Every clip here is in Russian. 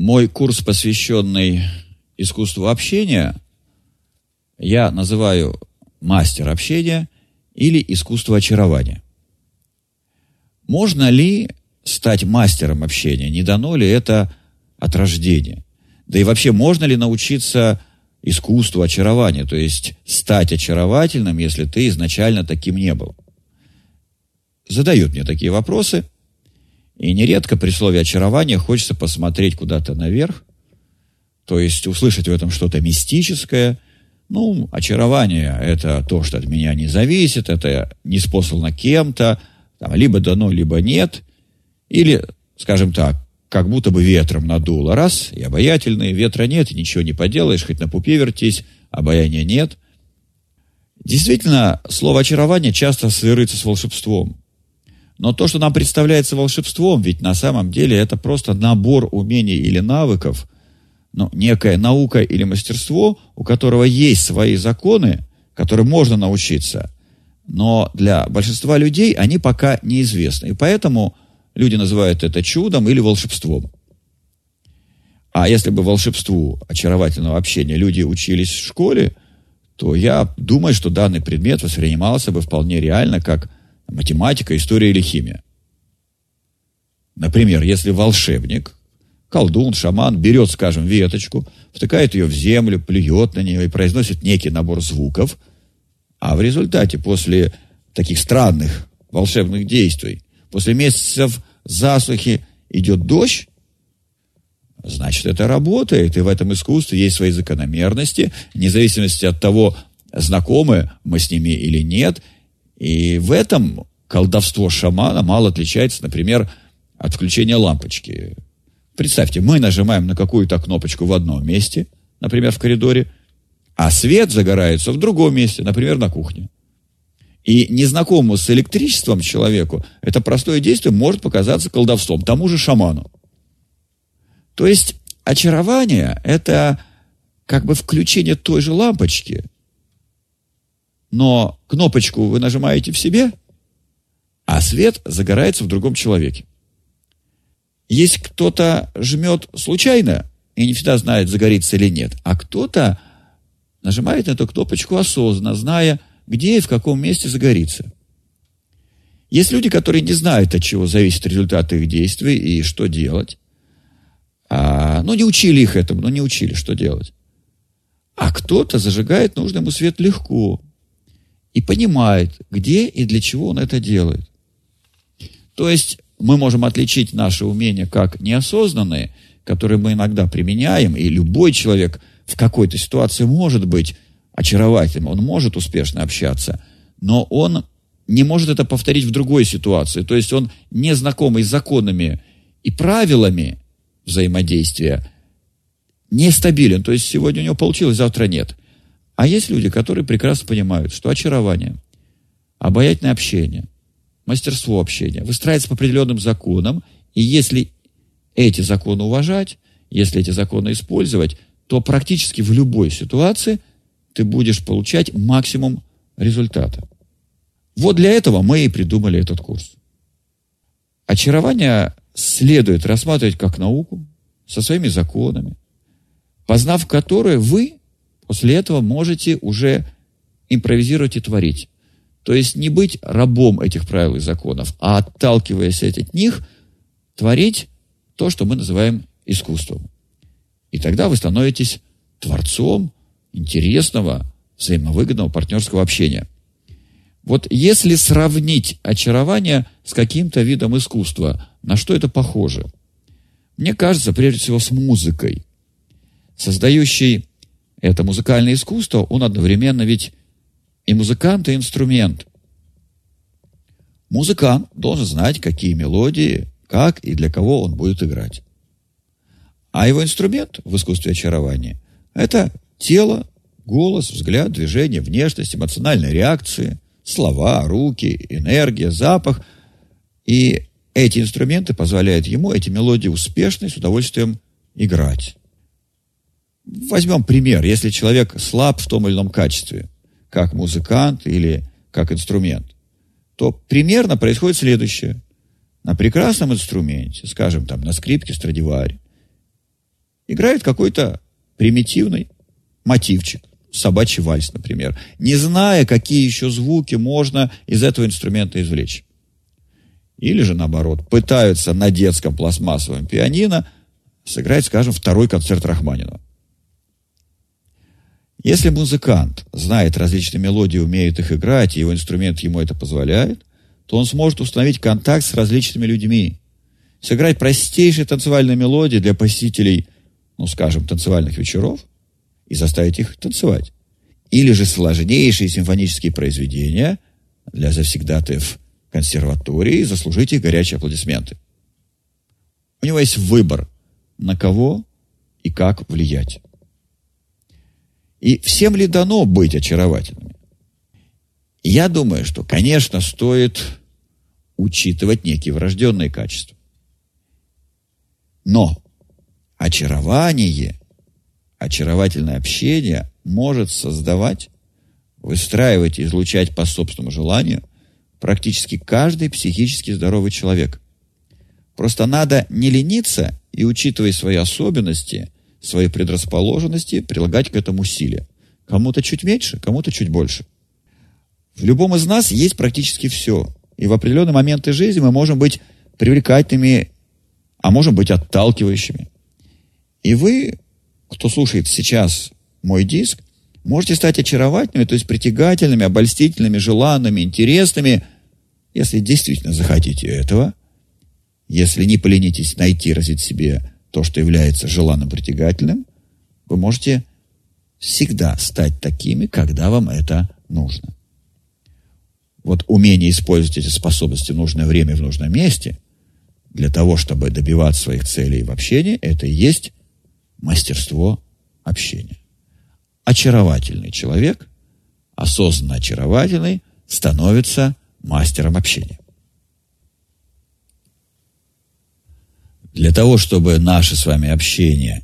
Мой курс, посвященный искусству общения, я называю мастер общения или искусство очарования. Можно ли стать мастером общения? Не дано ли это от рождения? Да и вообще, можно ли научиться искусству очарования, то есть стать очаровательным, если ты изначально таким не был? Задают мне такие вопросы, и нередко при слове очарование хочется посмотреть куда-то наверх, то есть услышать в этом что-то мистическое. Ну, очарование – это то, что от меня не зависит, это не спослано кем-то, там, либо дано, либо нет. Или, скажем так, как будто бы ветром надуло. Раз, и обаятельный, ветра нет, и ничего не поделаешь, хоть на пупе вертись, обаяния нет. Действительно, слово «очарование» часто ассоциируется с волшебством. Но то, что нам представляется волшебством, ведь на самом деле это просто набор умений или навыков, ну, некая наука или мастерство, у которого есть свои законы, которым можно научиться. Но для большинства людей они пока неизвестны. И поэтому люди называют это чудом или волшебством. А если бы волшебству очаровательного общения люди учились в школе, то я думаю, что данный предмет воспринимался бы вполне реально как математика, история или химия. Например, если волшебник колдун, шаман берет, скажем, веточку, втыкает ее в землю, плюет на нее и произносит некий набор звуков, а в результате после таких странных волшебных действий, после месяцев засухи идет дождь, значит, это работает, и в этом искусстве есть свои закономерности, вне зависимости от того, знакомы мы с ними или нет. И в этом колдовство шамана мало отличается, например, от включения лампочки. Представьте, мы нажимаем на какую-то кнопочку в одном месте, например, в коридоре, а свет загорается в другом месте, например, на кухне. И незнакомому с электричеством человеку это простое действие может показаться колдовством, тому же шаману. То есть очарование – это как бы включение той же лампочки, но кнопочку вы нажимаете в себе, а свет загорается в другом человеке. Есть кто-то жмет случайно и не всегда знает, загорится или нет, а кто-то нажимает на эту кнопочку осознанно, зная, где и в каком месте загорится. Есть люди, которые не знают, от чего зависит результат их действий и что делать. А, ну, не учили их этому, но не учили, что делать. А кто-то зажигает нужный ему свет легко и понимает, где и для чего он это делает. То есть мы можем отличить наши умения как неосознанные, которые мы иногда применяем, и любой человек в какой-то ситуации может быть очаровательным, он может успешно общаться, но он не может это повторить в другой ситуации. То есть он не знакомый с законами и правилами взаимодействия, нестабилен. То есть сегодня у него получилось, завтра нет. А есть люди, которые прекрасно понимают, что очарование, обаятельное общение – мастерство общения выстраивается по определенным законам, и если эти законы уважать, если эти законы использовать, то практически в любой ситуации ты будешь получать максимум результата. Вот для этого мы и придумали этот курс. Очарование следует рассматривать как науку со своими законами, познав которые вы после этого можете уже импровизировать и творить. То есть не быть рабом этих правил и законов, а отталкиваясь от них, творить то, что мы называем искусством. И тогда вы становитесь творцом интересного, взаимовыгодного партнерского общения. Вот если сравнить очарование с каким-то видом искусства, на что это похоже? Мне кажется, прежде всего, с музыкой. Создающий это музыкальное искусство, он одновременно ведь и музыкант, и инструмент. Музыкант должен знать, какие мелодии, как и для кого он будет играть. А его инструмент в искусстве очарования – это тело, голос, взгляд, движение, внешность, эмоциональные реакции, слова, руки, энергия, запах. И эти инструменты позволяют ему эти мелодии успешно и с удовольствием играть. Возьмем пример. Если человек слаб в том или ином качестве – как музыкант или как инструмент, то примерно происходит следующее. На прекрасном инструменте, скажем, там, на скрипке Страдивари, играет какой-то примитивный мотивчик, собачий вальс, например, не зная, какие еще звуки можно из этого инструмента извлечь. Или же, наоборот, пытаются на детском пластмассовом пианино сыграть, скажем, второй концерт Рахманинова. Если музыкант знает различные мелодии, умеет их играть, и его инструмент ему это позволяет, то он сможет установить контакт с различными людьми, сыграть простейшие танцевальные мелодии для посетителей, ну, скажем, танцевальных вечеров, и заставить их танцевать. Или же сложнейшие симфонические произведения для завсегдатаев консерватории заслужить их горячие аплодисменты. У него есть выбор, на кого и как влиять. И всем ли дано быть очаровательными? Я думаю, что, конечно, стоит учитывать некие врожденные качества. Но очарование, очаровательное общение может создавать, выстраивать и излучать по собственному желанию практически каждый психически здоровый человек. Просто надо не лениться и, учитывая свои особенности – свои предрасположенности, прилагать к этому усилия. Кому-то чуть меньше, кому-то чуть больше. В любом из нас есть практически все. И в определенные моменты жизни мы можем быть привлекательными, а можем быть отталкивающими. И вы, кто слушает сейчас мой диск, можете стать очаровательными, то есть притягательными, обольстительными, желанными, интересными, если действительно захотите этого, если не поленитесь найти, развить себе то, что является желанным притягательным, вы можете всегда стать такими, когда вам это нужно. Вот умение использовать эти способности в нужное время в нужном месте для того, чтобы добиваться своих целей в общении, это и есть мастерство общения. Очаровательный человек, осознанно очаровательный, становится мастером общения. Для того, чтобы наше с вами общение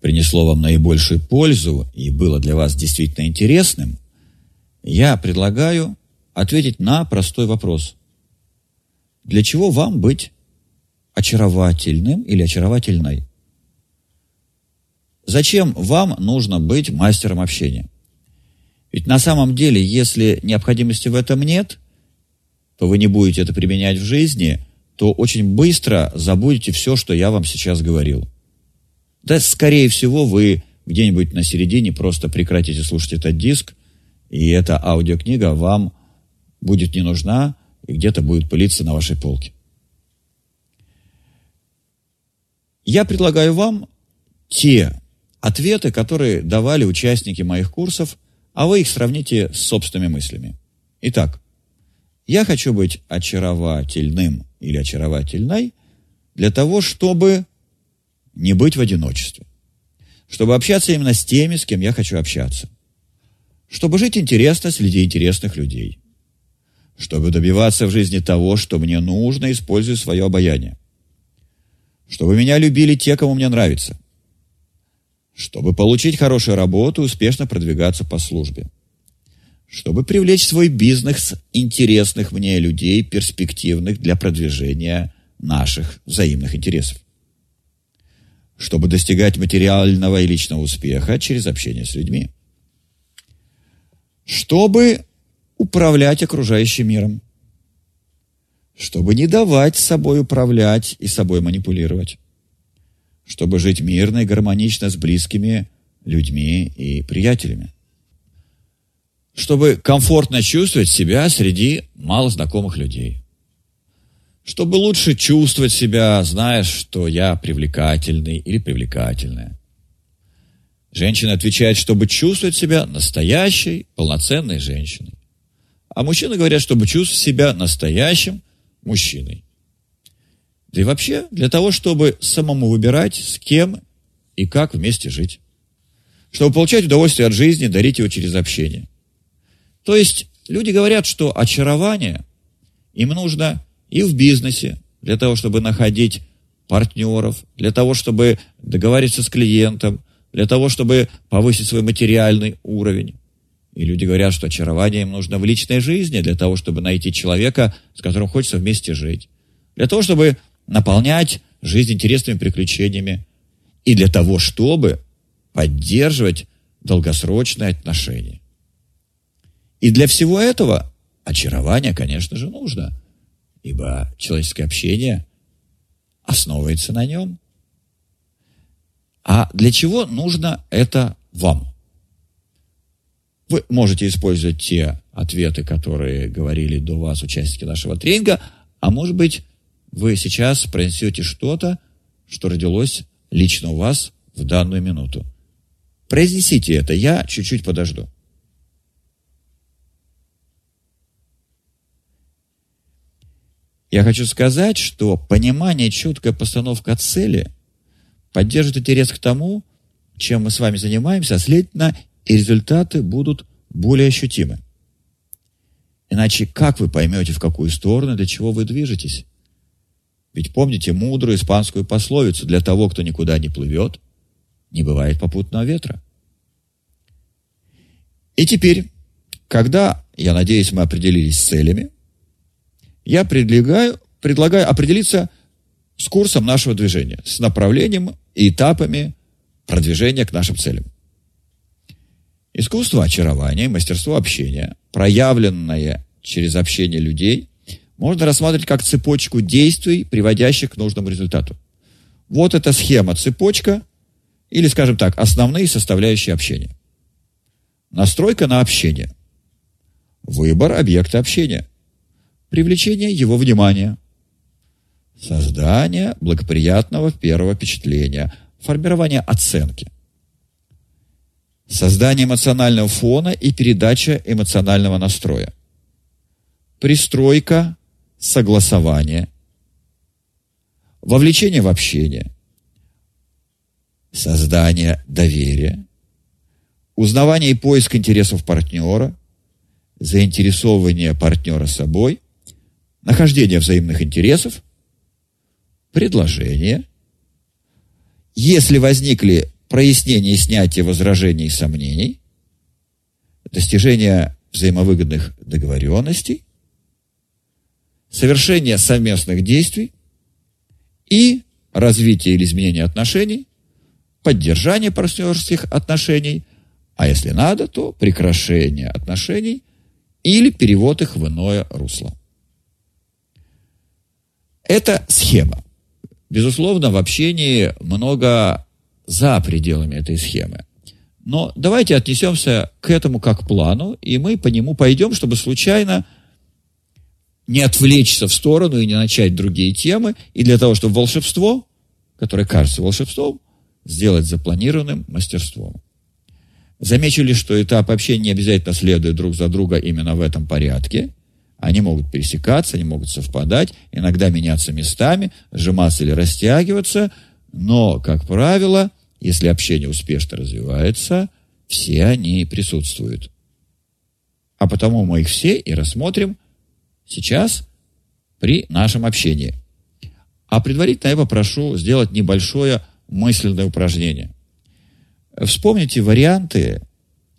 принесло вам наибольшую пользу и было для вас действительно интересным, я предлагаю ответить на простой вопрос. Для чего вам быть очаровательным или очаровательной? Зачем вам нужно быть мастером общения? Ведь на самом деле, если необходимости в этом нет, то вы не будете это применять в жизни – то очень быстро забудете все, что я вам сейчас говорил. Да, скорее всего, вы где-нибудь на середине просто прекратите слушать этот диск, и эта аудиокнига вам будет не нужна и где-то будет пылиться на вашей полке. Я предлагаю вам те ответы, которые давали участники моих курсов, а вы их сравните с собственными мыслями. Итак, я хочу быть очаровательным или очаровательной для того, чтобы не быть в одиночестве. Чтобы общаться именно с теми, с кем я хочу общаться. Чтобы жить интересно среди интересных людей. Чтобы добиваться в жизни того, что мне нужно, используя свое обаяние. Чтобы меня любили те, кому мне нравится. Чтобы получить хорошую работу и успешно продвигаться по службе чтобы привлечь в свой бизнес интересных мне людей, перспективных для продвижения наших взаимных интересов. Чтобы достигать материального и личного успеха через общение с людьми. Чтобы управлять окружающим миром. Чтобы не давать собой управлять и собой манипулировать. Чтобы жить мирно и гармонично с близкими людьми и приятелями чтобы комфортно чувствовать себя среди малознакомых людей. Чтобы лучше чувствовать себя, зная, что я привлекательный или привлекательная. Женщина отвечает, чтобы чувствовать себя настоящей, полноценной женщиной. А мужчины говорят, чтобы чувствовать себя настоящим мужчиной. Да и вообще для того, чтобы самому выбирать, с кем и как вместе жить. Чтобы получать удовольствие от жизни, дарить его через общение. То есть люди говорят, что очарование им нужно и в бизнесе, для того, чтобы находить партнеров, для того, чтобы договориться с клиентом, для того, чтобы повысить свой материальный уровень. И люди говорят, что очарование им нужно в личной жизни, для того, чтобы найти человека, с которым хочется вместе жить. Для того, чтобы наполнять жизнь интересными приключениями. и для того, чтобы поддерживать долгосрочные отношения. И для всего этого очарование, конечно же, нужно, ибо человеческое общение основывается на нем. А для чего нужно это вам? Вы можете использовать те ответы, которые говорили до вас участники нашего тренинга, а может быть, вы сейчас произнесете что-то, что родилось лично у вас в данную минуту. Произнесите это, я чуть-чуть подожду. Я хочу сказать, что понимание, четкая постановка цели поддержит интерес к тому, чем мы с вами занимаемся, а следовательно, и результаты будут более ощутимы. Иначе как вы поймете, в какую сторону, для чего вы движетесь? Ведь помните мудрую испанскую пословицу «Для того, кто никуда не плывет, не бывает попутного ветра». И теперь, когда, я надеюсь, мы определились с целями, я предлагаю, предлагаю определиться с курсом нашего движения, с направлением и этапами продвижения к нашим целям. Искусство очарования, мастерство общения, проявленное через общение людей, можно рассматривать как цепочку действий, приводящих к нужному результату. Вот эта схема, цепочка, или, скажем так, основные составляющие общения. Настройка на общение. Выбор объекта общения. Привлечение его внимания. Создание благоприятного первого впечатления. Формирование оценки. Создание эмоционального фона и передача эмоционального настроя. Пристройка согласование, вовлечение в общение, создание доверия, узнавание и поиск интересов партнера, заинтересовывание партнера собой, нахождение взаимных интересов, предложение. Если возникли прояснение и снятие возражений и сомнений, достижение взаимовыгодных договоренностей – совершение совместных действий и развитие или изменение отношений, поддержание партнерских отношений, а если надо, то прекращение отношений или перевод их в иное русло. Это схема. Безусловно, в общении много за пределами этой схемы. Но давайте отнесемся к этому как плану, и мы по нему пойдем, чтобы случайно не отвлечься в сторону и не начать другие темы, и для того, чтобы волшебство, которое кажется волшебством, сделать запланированным мастерством. Замечу лишь, что этап общения не обязательно следует друг за друга именно в этом порядке. Они могут пересекаться, они могут совпадать, иногда меняться местами, сжиматься или растягиваться, но, как правило, если общение успешно развивается, все они присутствуют. А потому мы их все и рассмотрим сейчас при нашем общении. А предварительно я попрошу сделать небольшое мысленное упражнение. Вспомните варианты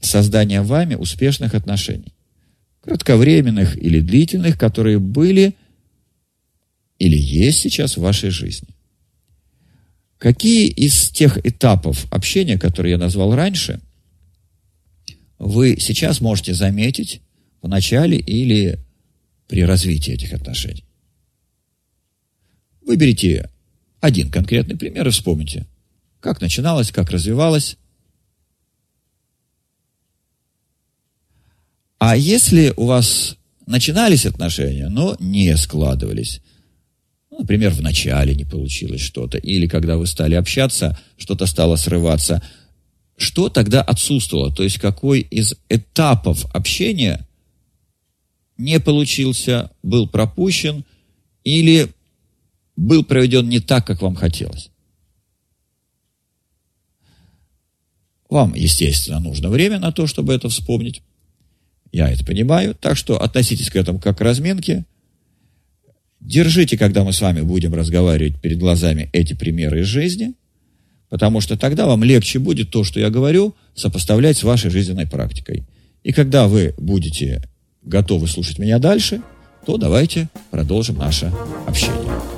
создания вами успешных отношений. Кратковременных или длительных, которые были или есть сейчас в вашей жизни. Какие из тех этапов общения, которые я назвал раньше, вы сейчас можете заметить в начале или при развитии этих отношений. Выберите один конкретный пример и вспомните, как начиналось, как развивалось. А если у вас начинались отношения, но не складывались, ну, например, в начале не получилось что-то, или когда вы стали общаться, что-то стало срываться, что тогда отсутствовало? То есть какой из этапов общения не получился, был пропущен или был проведен не так, как вам хотелось. Вам, естественно, нужно время на то, чтобы это вспомнить. Я это понимаю. Так что относитесь к этому как к разминке. Держите, когда мы с вами будем разговаривать перед глазами эти примеры из жизни, потому что тогда вам легче будет то, что я говорю, сопоставлять с вашей жизненной практикой. И когда вы будете готовы слушать меня дальше, то давайте продолжим наше общение.